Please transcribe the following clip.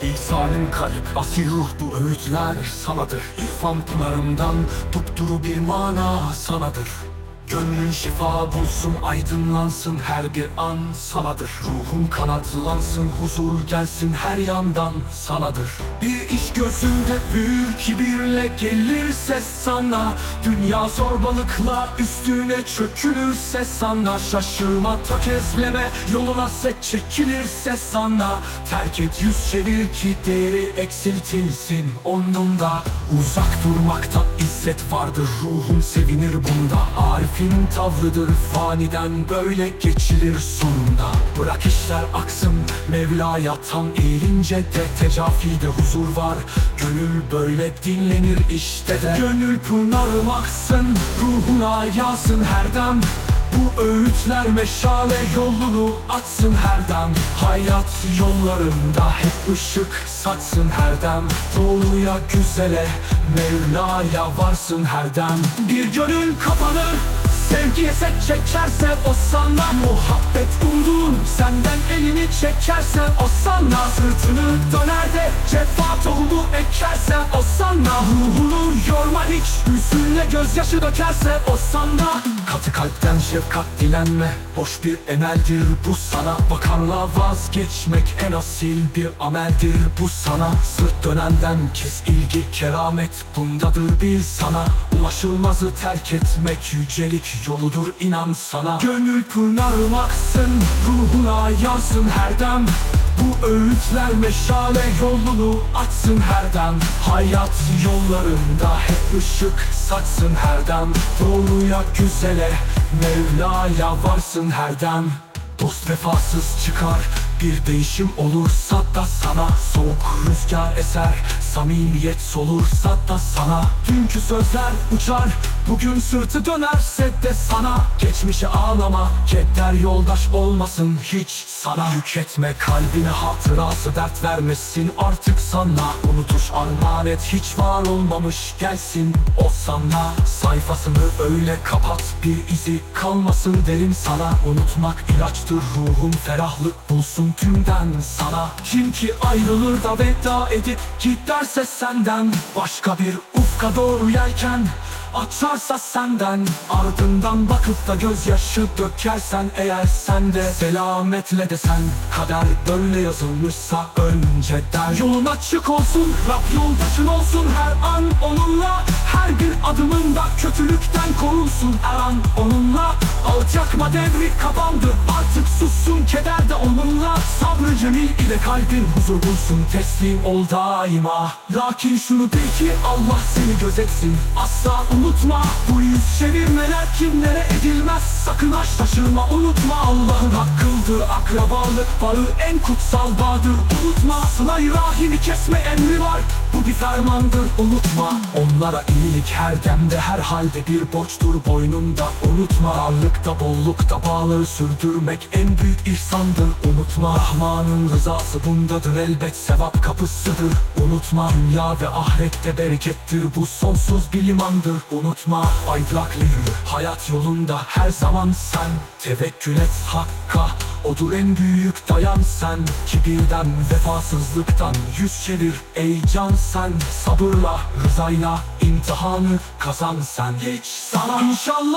senin kalp Asil ruh bu öğütler sanadır. İrfan pınarından dupduru bir mana sanadır Gönlün şifa bulsun aydınlansın her bir an sanadır. Ruhun kanatlansın huzur gelsin her yandan sanadır. Bir iş gözünde büyük kibirle gelirse sana. Dünya zorbalıkla üstüne çökülürse sana. Şaşırma tökezleme yoluna set çekilirse sana. Terk et yüz çevir ki değeri eksiltilsin onunla Uzak durmakta izzet vardır ruhun sevinir bunda Arif'in tavrıdır faniden böyle geçilir sonunda. Bırak işler aksın Mevla'ya tam eğilince de tecafide huzur var. Gönül böyle dinlenir işte de. Gönül pınarım aksın ruhuna yazsın her dem bu öğütler meşale yolunu atsın her dem Hayat yollarında hep ışık satsın her dem Doğruya güzele Mevla'ya varsın her dem Bir gönül kapanır Sevgiye set çekerse o sana Muhabbet umduğun. Senden elini çekerse o sana Sırtını döner de cefa tohumu ekerse o sana Ruhunu yorma. Hiç hüzünle gözyaşı dökerse o sana Katı kalpten şefkat dilenme. Boş bir emeldir bu sana. Bakanla vazgeçmek en asil bir ameldir bu sana. Sırt dönenden kes ilgi keramet bundadır bil sana. Ulaşılmazı terk etmek yücelik yoludur inan sana. Gönül pınarım aksın ruhuna yansın her dem bu öğütler meşale yolunu açsın her dem Hayat yollarında hep ışık saçsın her dem Doğruya güzele Mevla'ya varsın her dem Dost vefasız çıkar bir değişim olursa da sana Soğuk rüzgar eser Samimiyet solursa da sana. Dünkü sözler uçar Bugün sırtı dönerse de sana. Geçmişe ağlama Keder yoldaş olmasın hiç sana. Yük etme kalbine hatırası dert vermesin artık sana. Unutuş armağan et hiç var olmamış gelsin o sana. Sayfasını öyle kapat bir izi kalmasın derim sana. Unutmak ilaçtır ruhum ferahlık bulsun tümden sana. Kim ki ayrılır da veda edip giderse senden Başka bir ufka doğru yelken Açarsa senden Ardından bakıp da gözyaşı dökersen Eğer sen de selametle desen Kader böyle yazılmışsa önceden Yolun açık olsun Rab yoldaşın olsun her an onunla Her bir adımında kötülükten korunsun. Her an onunla Alçakma devri kapandı. Artık sussun keder de onunla. Sabrı cemil ile kalbin huzur bulsun. Teslim ol daima. Lakin şunu bil ki Allah seni gözetsin. Asla unutma. Bu yüz çevirmeler kimlere edilmez. Sakın aç taşırma unutma. Allah'ın hakkıldır akrabalık bağı. En kutsal bağdır. Unutma. Sıla-i rahimi kesme emri var Bu bir fermandır unutma. Onlara iyilik her demde her halde bir borçtur boynunda. Unutma darlıkta bollukta bağları sürdürmek en büyük ihsandır. Unutma Rahman'ın rızası bundadır elbet sevap kapısıdır. Unutma dünya ve ahirette berekettir bu sonsuz bir limandır. Unutma aydraklı hayat yolunda her zaman sen. Tevekkül et hakka Odur en büyük dayan sen Kibirden vefasızlıktan yüz çevir. Ey can sen Sabırla rızayla imtihanı kazan sen. Hiç sana. İnşallah